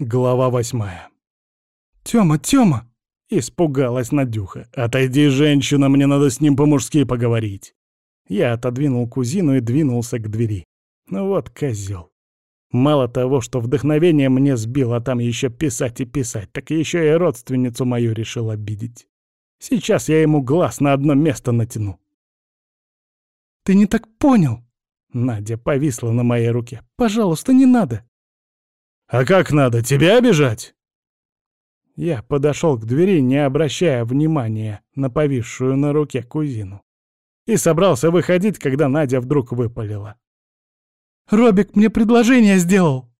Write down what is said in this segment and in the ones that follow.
Глава восьмая. «Тёма, Тёма!» — испугалась Надюха. «Отойди, женщина, мне надо с ним по-мужски поговорить». Я отодвинул кузину и двинулся к двери. Ну вот козел. Мало того, что вдохновение мне сбил, а там еще писать и писать, так еще и родственницу мою решил обидеть. Сейчас я ему глаз на одно место натяну. «Ты не так понял!» Надя повисла на моей руке. «Пожалуйста, не надо!» «А как надо, тебя обижать?» Я подошел к двери, не обращая внимания на повисшую на руке кузину. И собрался выходить, когда Надя вдруг выпалила. «Робик мне предложение сделал!»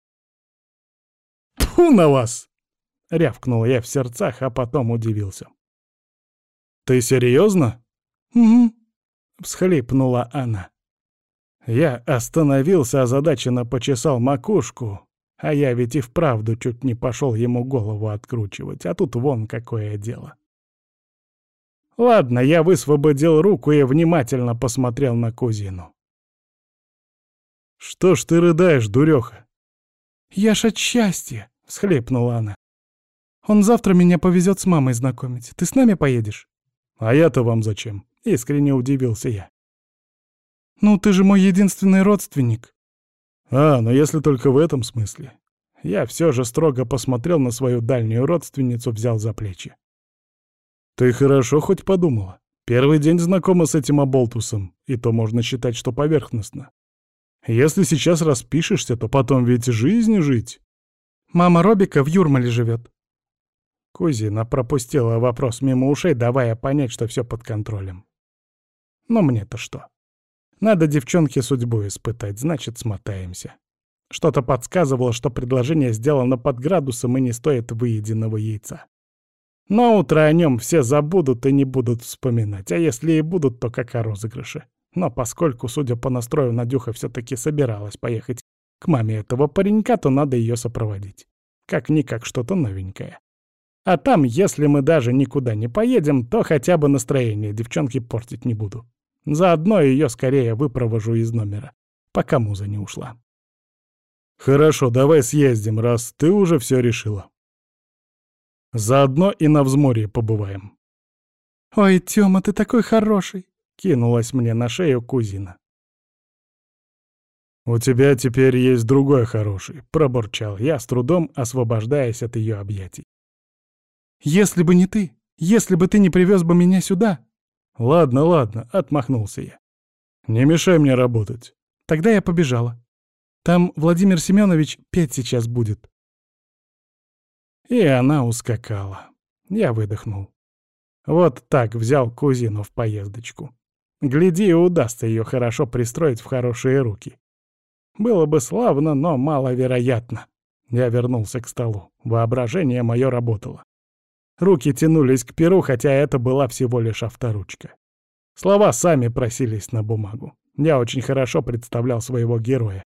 «Тьфу на вас!» — рявкнул я в сердцах, а потом удивился. «Ты серьезно?» «Угу», — всхлипнула она. Я остановился, озадаченно почесал макушку, а я ведь и вправду чуть не пошел ему голову откручивать, а тут вон какое дело. Ладно, я высвободил руку и внимательно посмотрел на кузину. «Что ж ты рыдаешь, дуреха?» «Я ж от счастья!» — всхлипнула она. «Он завтра меня повезет с мамой знакомить. Ты с нами поедешь?» «А я-то вам зачем?» — искренне удивился я. «Ну, ты же мой единственный родственник», а, но если только в этом смысле. Я все же строго посмотрел на свою дальнюю родственницу, взял за плечи. Ты хорошо хоть подумала. Первый день знакома с этим оболтусом, и то можно считать, что поверхностно. Если сейчас распишешься, то потом ведь жизнь жить. Мама Робика в Юрмале живет. Кузина пропустила вопрос мимо ушей, давая понять, что все под контролем. Но мне-то что? Надо девчонке судьбу испытать, значит, смотаемся. Что-то подсказывало, что предложение сделано под градусом и не стоит выеденного яйца. Но утро о нем все забудут и не будут вспоминать, а если и будут, то как о розыгрыше. Но поскольку, судя по настрою, Надюха все-таки собиралась поехать к маме этого паренька, то надо ее сопроводить. Как-никак что-то новенькое. А там, если мы даже никуда не поедем, то хотя бы настроение девчонки портить не буду. Заодно ее скорее выпровожу из номера, пока муза не ушла. Хорошо, давай съездим, раз ты уже все решила. Заодно и на взморье побываем. Ой, Тёма, ты такой хороший, кинулась мне на шею кузина. «У тебя теперь есть другой хороший», — пробурчал я, с трудом освобождаясь от ее объятий. «Если бы не ты, если бы ты не привез бы меня сюда, «Ладно, ладно», — отмахнулся я. «Не мешай мне работать». Тогда я побежала. Там Владимир Семенович петь сейчас будет. И она ускакала. Я выдохнул. Вот так взял кузину в поездочку. Гляди, удастся ее хорошо пристроить в хорошие руки. Было бы славно, но маловероятно. Я вернулся к столу. Воображение мое работало. Руки тянулись к перу, хотя это была всего лишь авторучка. Слова сами просились на бумагу. Я очень хорошо представлял своего героя.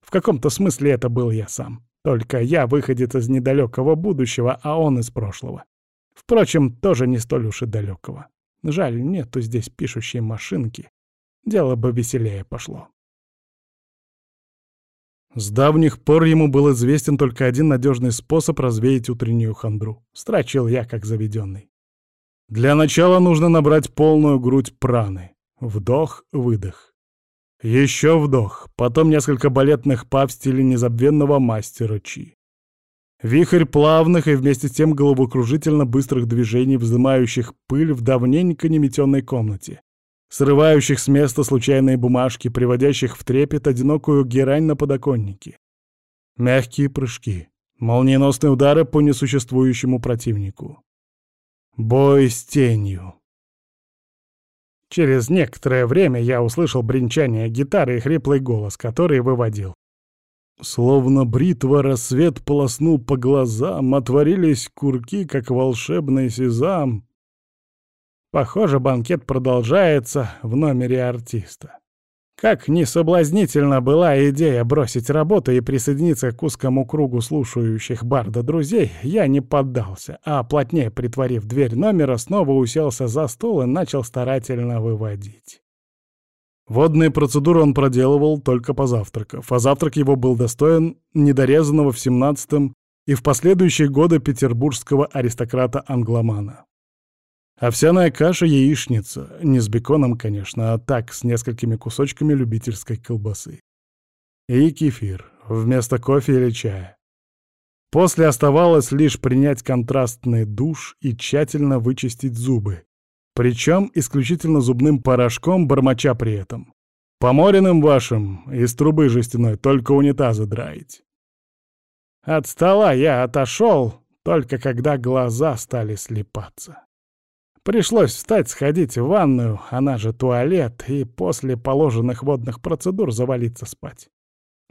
В каком-то смысле это был я сам. Только я выходец из недалекого будущего, а он из прошлого. Впрочем, тоже не столь уж и далекого. Жаль, нету здесь пишущей машинки. Дело бы веселее пошло. С давних пор ему был известен только один надежный способ развеять утреннюю хандру. Страчил я, как заведенный. Для начала нужно набрать полную грудь праны. Вдох-выдох. Еще вдох, потом несколько балетных па в стиле незабвенного мастера Чи. Вихрь плавных и вместе с тем головокружительно быстрых движений, вздымающих пыль в давненько неметенной комнате срывающих с места случайные бумажки, приводящих в трепет одинокую герань на подоконнике. Мягкие прыжки, молниеносные удары по несуществующему противнику. Бой с тенью. Через некоторое время я услышал бренчание гитары и хриплый голос, который выводил. Словно бритва рассвет полоснул по глазам, отворились курки, как волшебный сезам. Похоже, банкет продолжается в номере артиста. Как ни соблазнительна была идея бросить работу и присоединиться к узкому кругу слушающих барда друзей, я не поддался, а плотнее притворив дверь номера, снова уселся за стол и начал старательно выводить. Водные процедуры он проделывал только позавтракав, а завтрак его был достоин недорезанного в семнадцатом и в последующие годы петербургского аристократа-англомана. Овсяная каша-яичница, не с беконом, конечно, а так, с несколькими кусочками любительской колбасы. И кефир, вместо кофе или чая. После оставалось лишь принять контрастный душ и тщательно вычистить зубы. Причем исключительно зубным порошком, бормоча при этом. Поморенным вашим из трубы жестяной только унитазы драить. От стола я отошел, только когда глаза стали слепаться. Пришлось встать, сходить в ванную, она же туалет, и после положенных водных процедур завалиться спать.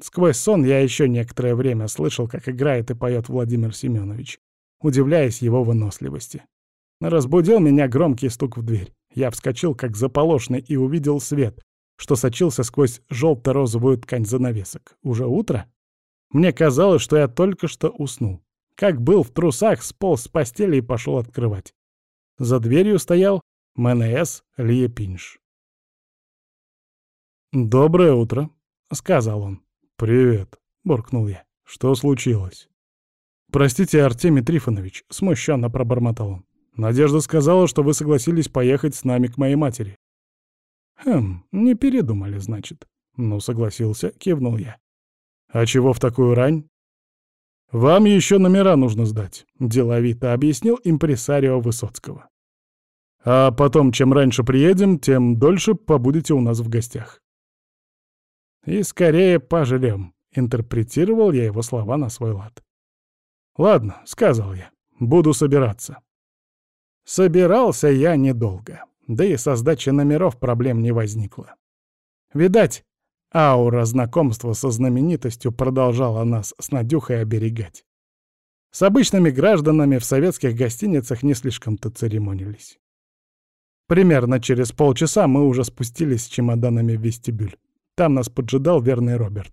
Сквозь сон я еще некоторое время слышал, как играет и поет Владимир Семенович, удивляясь его выносливости. Разбудил меня громкий стук в дверь. Я вскочил, как заполошный, и увидел свет, что сочился сквозь желто-розовую ткань занавесок. Уже утро? Мне казалось, что я только что уснул. Как был в трусах, сполз с постели и пошел открывать. За дверью стоял МНС Лиепинш. «Доброе утро», — сказал он. «Привет», — буркнул я. «Что случилось?» «Простите, Артемий Трифонович», — смущенно пробормотал он. «Надежда сказала, что вы согласились поехать с нами к моей матери». «Хм, не передумали, значит». «Ну, согласился», — кивнул я. «А чего в такую рань?» «Вам еще номера нужно сдать», — деловито объяснил импресарио Высоцкого. «А потом, чем раньше приедем, тем дольше побудете у нас в гостях». «И скорее пожалем», — интерпретировал я его слова на свой лад. «Ладно», — сказал я, — «буду собираться». Собирался я недолго, да и со сдачей номеров проблем не возникло. Видать, аура знакомства со знаменитостью продолжала нас с Надюхой оберегать. С обычными гражданами в советских гостиницах не слишком-то церемонились. Примерно через полчаса мы уже спустились с чемоданами в вестибюль. Там нас поджидал верный Роберт.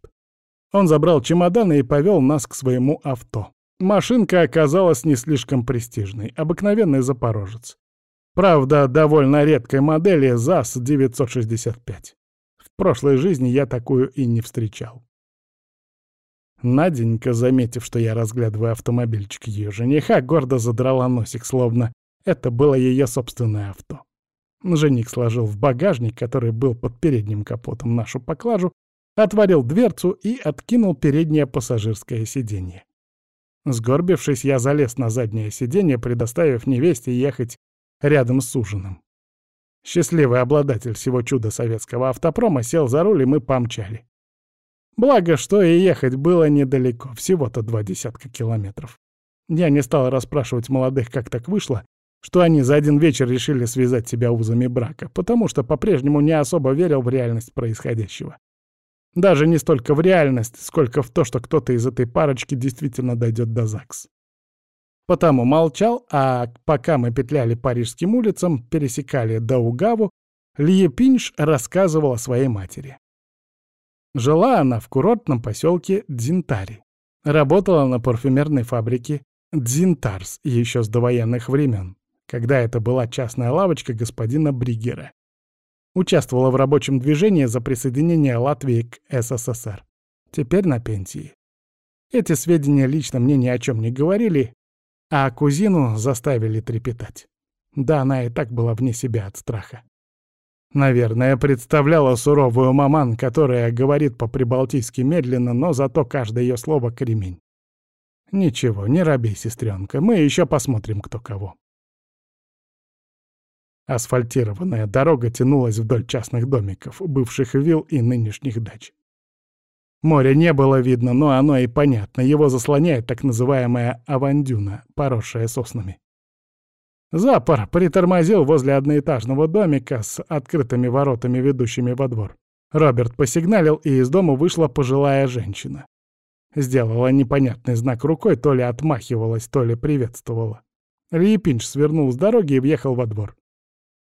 Он забрал чемоданы и повел нас к своему авто. Машинка оказалась не слишком престижной, обыкновенный запорожец. Правда, довольно редкой модели ЗАЗ-965. В прошлой жизни я такую и не встречал. Наденька, заметив, что я разглядываю автомобильчик ее жениха, гордо задрала носик, словно это было ее собственное авто. Жених сложил в багажник, который был под передним капотом, нашу поклажу, отворил дверцу и откинул переднее пассажирское сиденье. Сгорбившись, я залез на заднее сиденье, предоставив невесте ехать рядом с ужином. Счастливый обладатель всего чуда советского автопрома сел за руль, и мы помчали. Благо, что и ехать было недалеко, всего-то два десятка километров. Я не стал расспрашивать молодых, как так вышло, что они за один вечер решили связать себя узами брака, потому что по-прежнему не особо верил в реальность происходящего. Даже не столько в реальность, сколько в то, что кто-то из этой парочки действительно дойдет до ЗАГС. Потому молчал, а пока мы петляли парижским улицам, пересекали Даугаву, Льепинш рассказывал о своей матери. Жила она в курортном поселке Дзинтари. Работала на парфюмерной фабрике Дзинтарс еще с довоенных времен, когда это была частная лавочка господина Бригера участвовала в рабочем движении за присоединение Латвии к СССР. Теперь на пенсии. Эти сведения лично мне ни о чем не говорили, а кузину заставили трепетать. Да, она и так была вне себя от страха. Наверное, представляла суровую маман, которая говорит по-прибалтийски медленно, но зато каждое ее слово — кремень. Ничего, не робей, сестренка, мы еще посмотрим, кто кого. Асфальтированная дорога тянулась вдоль частных домиков, бывших вилл и нынешних дач. Моря не было видно, но оно и понятно, его заслоняет так называемая авандюна, поросшая соснами. Запор притормозил возле одноэтажного домика с открытыми воротами, ведущими во двор. Роберт посигналил, и из дома вышла пожилая женщина. Сделала непонятный знак рукой, то ли отмахивалась, то ли приветствовала. Липинч свернул с дороги и въехал во двор.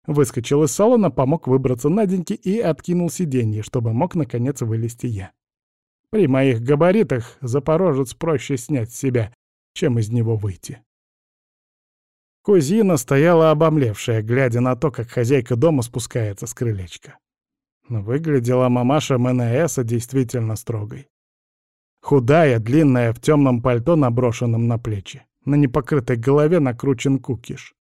Выскочил из салона, помог выбраться Наденьке и откинул сиденье, чтобы мог наконец вылезти я. При моих габаритах запорожец проще снять с себя, чем из него выйти. Кузина стояла обомлевшая, глядя на то, как хозяйка дома спускается с крылечка. Выглядела мамаша МНСа действительно строгой. Худая, длинная, в темном пальто, наброшенном на плечи. На непокрытой голове накручен кукиш.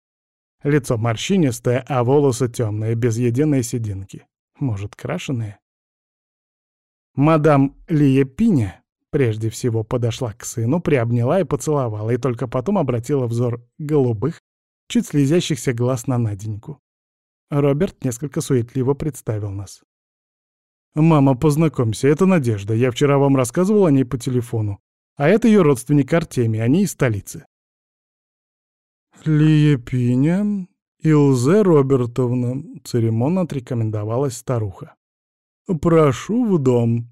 Лицо морщинистое, а волосы темные, без единой сединки. Может, крашеные? Мадам Лия Пиня прежде всего подошла к сыну, приобняла и поцеловала, и только потом обратила взор голубых, чуть слезящихся глаз на Наденьку. Роберт несколько суетливо представил нас. «Мама, познакомься, это Надежда. Я вчера вам рассказывал о ней по телефону. А это ее родственник Артемий, они из столицы». «Лия Пиня, Илзе Робертовна», — церемонно отрекомендовалась старуха. «Прошу в дом».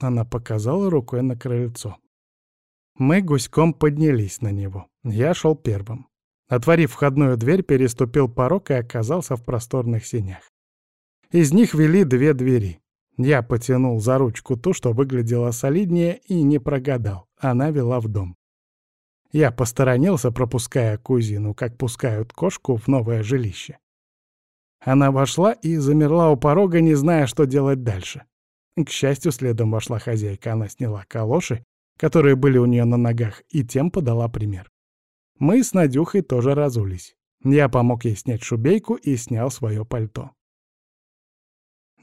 Она показала рукой на крыльцо. Мы гуськом поднялись на него. Я шел первым. Отворив входную дверь, переступил порог и оказался в просторных сенях. Из них вели две двери. Я потянул за ручку ту, что выглядела солиднее, и не прогадал. Она вела в дом. Я посторонился, пропуская кузину, как пускают кошку в новое жилище. Она вошла и замерла у порога, не зная, что делать дальше. К счастью, следом вошла хозяйка. Она сняла калоши, которые были у нее на ногах, и тем подала пример. Мы с Надюхой тоже разулись. Я помог ей снять шубейку и снял свое пальто.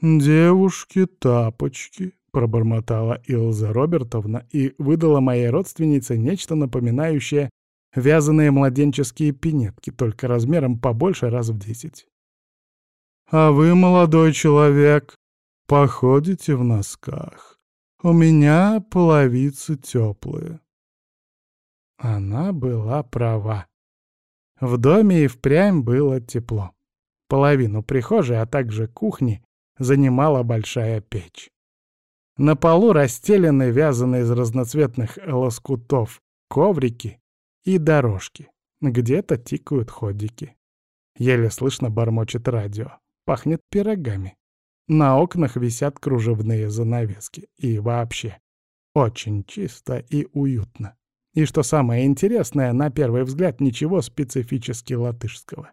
«Девушки-тапочки», — пробормотала Илза Робертовна и выдала моей родственнице нечто напоминающее вязаные младенческие пинетки, только размером побольше раз в десять. «А вы, молодой человек, походите в носках. У меня половицы теплые». Она была права. В доме и впрямь было тепло. Половину прихожей, а также кухни занимала большая печь. На полу расстелены вязаные из разноцветных лоскутов коврики и дорожки. Где-то тикают ходики. Еле слышно бормочет радио. Пахнет пирогами. На окнах висят кружевные занавески. И вообще, очень чисто и уютно. И что самое интересное, на первый взгляд ничего специфически латышского.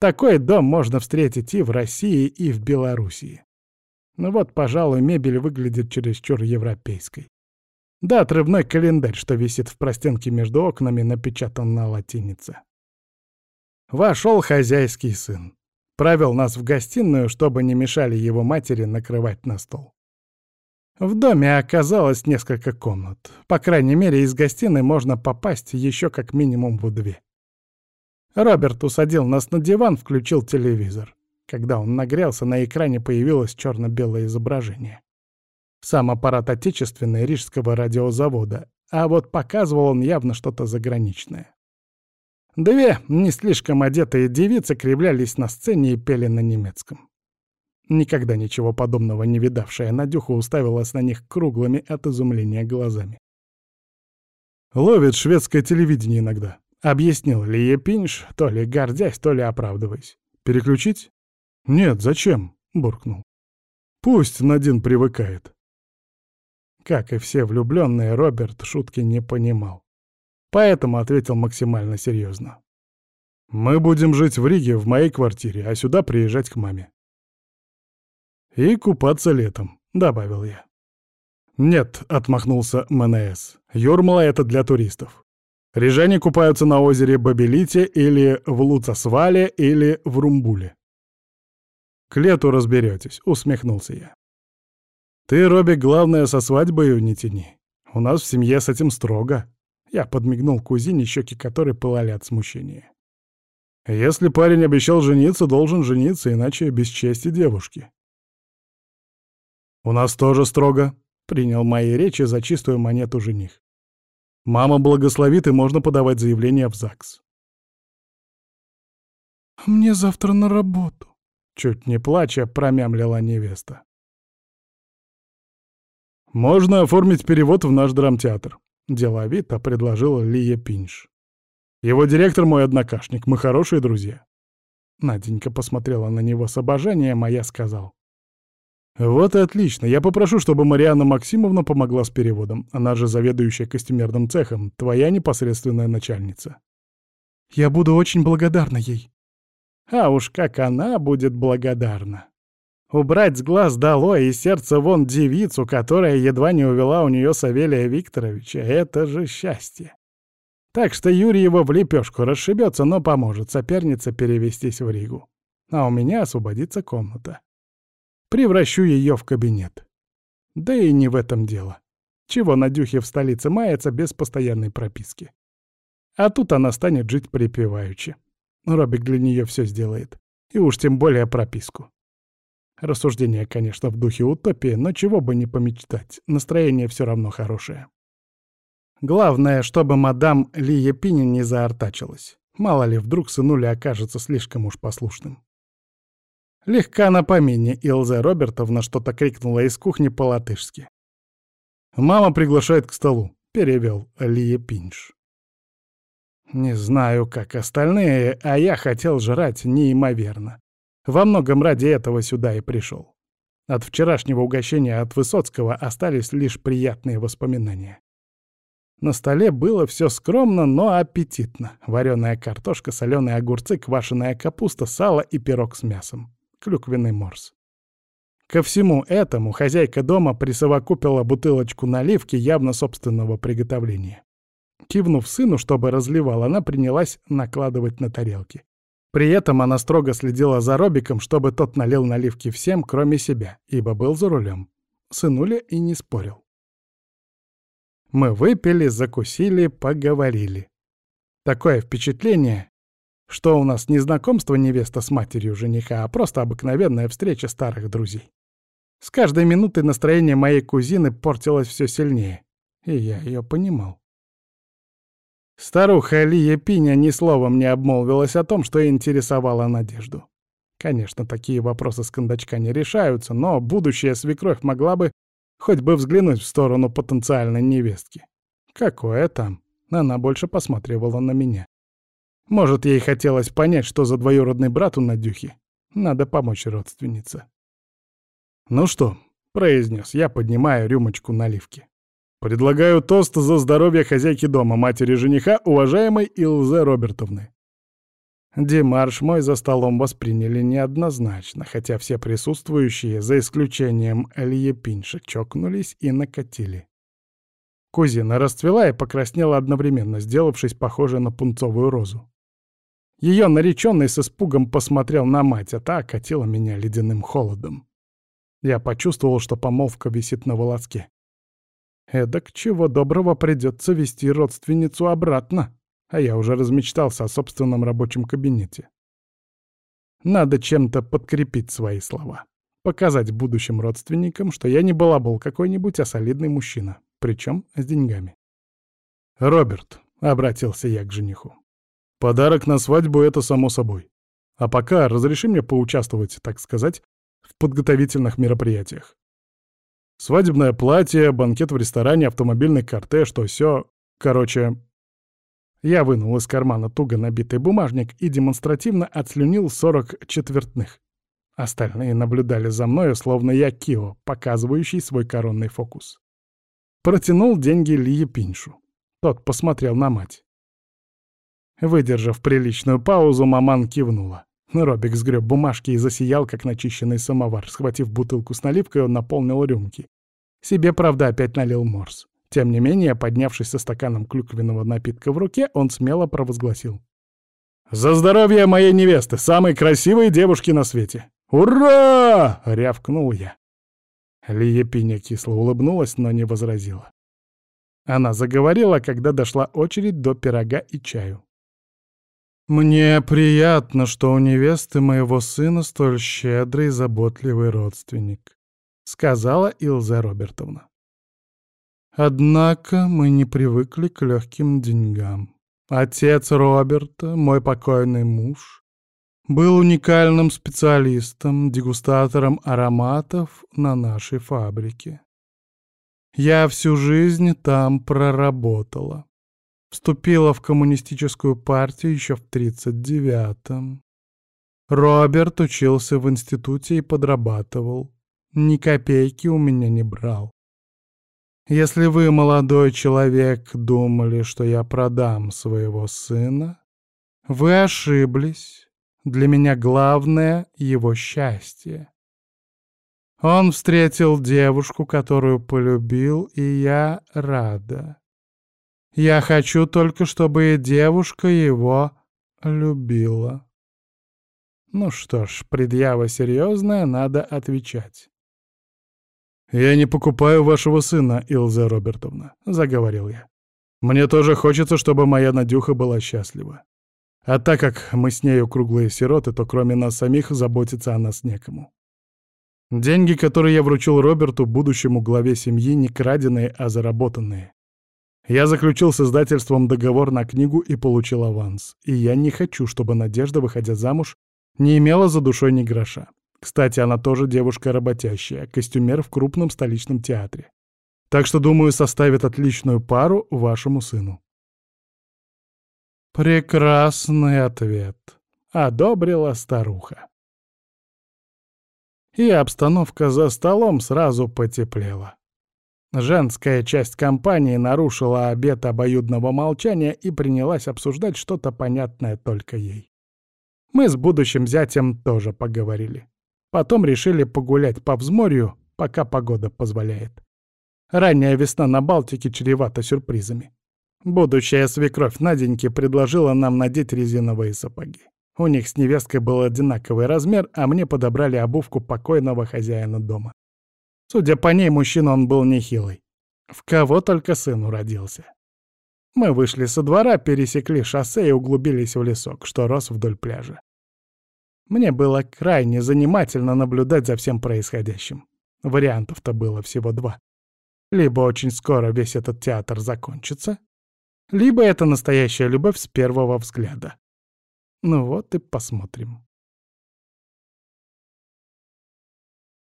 Такой дом можно встретить и в России, и в Белоруссии. Ну вот, пожалуй, мебель выглядит чересчур европейской. Да, отрывной календарь, что висит в простенке между окнами, напечатан на латинице. Вошел хозяйский сын. Правил нас в гостиную, чтобы не мешали его матери накрывать на стол. В доме оказалось несколько комнат. По крайней мере, из гостиной можно попасть еще как минимум в две. Роберт усадил нас на диван, включил телевизор. Когда он нагрелся, на экране появилось черно-белое изображение. Сам аппарат отечественный рижского радиозавода, а вот показывал он явно что-то заграничное. Две не слишком одетые девицы кривлялись на сцене и пели на немецком. Никогда ничего подобного не видавшая Надюха уставилась на них круглыми от изумления глазами. «Ловит шведское телевидение иногда», Объяснил Лия Пинш, то ли гордясь, то ли оправдываясь. «Переключить?» «Нет, зачем?» — буркнул. «Пусть Надин привыкает». Как и все влюбленные, Роберт шутки не понимал. Поэтому ответил максимально серьезно. «Мы будем жить в Риге, в моей квартире, а сюда приезжать к маме». «И купаться летом», — добавил я. «Нет», — отмахнулся МНС, — «Юрмала — это для туристов. Рижане купаются на озере Бабелите или в Луцасвале или в Румбуле. «К лету разберетесь», — усмехнулся я. «Ты, Робби, главное, со свадьбой не тяни. У нас в семье с этим строго». Я подмигнул кузине, щеки которой пылали от смущения. «Если парень обещал жениться, должен жениться, иначе без чести девушки». «У нас тоже строго», — принял мои речи за чистую монету жених. Мама благословит, и можно подавать заявление в ЗАГС. «Мне завтра на работу», — чуть не плача промямлила невеста. «Можно оформить перевод в наш драмтеатр», — деловито предложила Лия Пинш. «Его директор мой однокашник, мы хорошие друзья». Наденька посмотрела на него с обожанием, а я сказал. «Вот и отлично. Я попрошу, чтобы Марианна Максимовна помогла с переводом. Она же заведующая костюмерным цехом, твоя непосредственная начальница». «Я буду очень благодарна ей». «А уж как она будет благодарна». Убрать с глаз долой и сердце вон девицу, которая едва не увела у нее Савелия Викторовича, это же счастье. Так что Юрий его в лепешку расшибется, но поможет сопернице перевестись в Ригу. А у меня освободится комната. Превращу ее в кабинет. Да и не в этом дело. Чего Надюхе в столице мается без постоянной прописки. А тут она станет жить припеваючи. Робик для нее все сделает. И уж тем более прописку. Рассуждение, конечно, в духе утопии, но чего бы не помечтать, настроение все равно хорошее. Главное, чтобы мадам Ли Епинин не заортачилась. Мало ли, вдруг сынуля окажется слишком уж послушным. Легка на помине Илзе Робертовна что-то крикнула из кухни по-латышски. «Мама приглашает к столу», — перевел Лия Пинш. Не знаю, как остальные, а я хотел жрать неимоверно. Во многом ради этого сюда и пришел. От вчерашнего угощения от Высоцкого остались лишь приятные воспоминания. На столе было все скромно, но аппетитно. Вареная картошка, соленые огурцы, квашеная капуста, сало и пирог с мясом. Клюквенный морс. Ко всему этому хозяйка дома присовокупила бутылочку наливки явно собственного приготовления. Кивнув сыну, чтобы разливал, она принялась накладывать на тарелки. При этом она строго следила за Робиком, чтобы тот налил наливки всем, кроме себя, ибо был за рулем. Сынуля и не спорил. Мы выпили, закусили, поговорили. Такое впечатление, что у нас не знакомство невеста с матерью жениха, а просто обыкновенная встреча старых друзей. С каждой минутой настроение моей кузины портилось все сильнее, и я ее понимал. Старуха Лия Пиня ни словом не обмолвилась о том, что интересовала Надежду. Конечно, такие вопросы с кондачка не решаются, но будущая свекровь могла бы хоть бы взглянуть в сторону потенциальной невестки. Какое там? Она больше посматривала на меня. Может, ей хотелось понять, что за двоюродный брат у Надюхи. Надо помочь родственнице. «Ну что?» — произнес я, поднимая рюмочку наливки. Предлагаю тост за здоровье хозяйки дома, матери жениха, уважаемой Илзе Робертовны. Демарш мой за столом восприняли неоднозначно, хотя все присутствующие, за исключением Ильи Пинша, чокнулись и накатили. Кузина расцвела и покраснела одновременно, сделавшись похожей на пунцовую розу. Ее нареченный с испугом посмотрел на мать, а та окатила меня ледяным холодом. Я почувствовал, что помолвка висит на волоске. Эдак чего доброго придется вести родственницу обратно, а я уже размечтался о собственном рабочем кабинете. Надо чем-то подкрепить свои слова. Показать будущим родственникам, что я не балабол какой-нибудь, а солидный мужчина. Причем с деньгами. «Роберт», — обратился я к жениху, — «подарок на свадьбу — это само собой. А пока разреши мне поучаствовать, так сказать, в подготовительных мероприятиях. Свадебное платье, банкет в ресторане, автомобильный кортеж, то все. Короче... Я вынул из кармана туго набитый бумажник и демонстративно отслюнил сорок четвертных. Остальные наблюдали за мною, словно я Кио, показывающий свой коронный фокус. Протянул деньги Лие Пиншу. Тот посмотрел на мать. Выдержав приличную паузу, маман кивнула. Робик сгреб бумажки и засиял, как начищенный самовар. Схватив бутылку с наливкой, он наполнил рюмки. Себе, правда, опять налил морс. Тем не менее, поднявшись со стаканом клюквенного напитка в руке, он смело провозгласил. «За здоровье моей невесты, самой красивой девушки на свете! Ура!» — рявкнул я. Лия Пиня кисло улыбнулась, но не возразила. Она заговорила, когда дошла очередь до пирога и чаю. «Мне приятно, что у невесты моего сына столь щедрый и заботливый родственник. — сказала Илза Робертовна. Однако мы не привыкли к легким деньгам. Отец Роберта, мой покойный муж, был уникальным специалистом, дегустатором ароматов на нашей фабрике. Я всю жизнь там проработала. Вступила в коммунистическую партию еще в 39-м. Роберт учился в институте и подрабатывал. Ни копейки у меня не брал. Если вы, молодой человек, думали, что я продам своего сына, вы ошиблись. Для меня главное — его счастье. Он встретил девушку, которую полюбил, и я рада. Я хочу только, чтобы девушка его любила. Ну что ж, предъява серьезная, надо отвечать. «Я не покупаю вашего сына, Илза Робертовна», — заговорил я. «Мне тоже хочется, чтобы моя Надюха была счастлива. А так как мы с нею круглые сироты, то кроме нас самих заботиться о нас некому. Деньги, которые я вручил Роберту, будущему главе семьи, не краденые, а заработанные. Я заключил с издательством договор на книгу и получил аванс. И я не хочу, чтобы Надежда, выходя замуж, не имела за душой ни гроша. Кстати, она тоже девушка работящая, костюмер в крупном столичном театре. Так что, думаю, составит отличную пару вашему сыну. Прекрасный ответ. Одобрила старуха и обстановка за столом сразу потеплела. Женская часть компании нарушила обет обоюдного молчания и принялась обсуждать что-то понятное только ей. Мы с будущим зятем тоже поговорили. Потом решили погулять по взморью, пока погода позволяет. Ранняя весна на Балтике чревата сюрпризами. Будущая свекровь Наденьки предложила нам надеть резиновые сапоги. У них с невесткой был одинаковый размер, а мне подобрали обувку покойного хозяина дома. Судя по ней, мужчина он был нехилый. В кого только сын уродился. Мы вышли со двора, пересекли шоссе и углубились в лесок, что рос вдоль пляжа. Мне было крайне занимательно наблюдать за всем происходящим. Вариантов-то было всего два. Либо очень скоро весь этот театр закончится, либо это настоящая любовь с первого взгляда. Ну вот и посмотрим.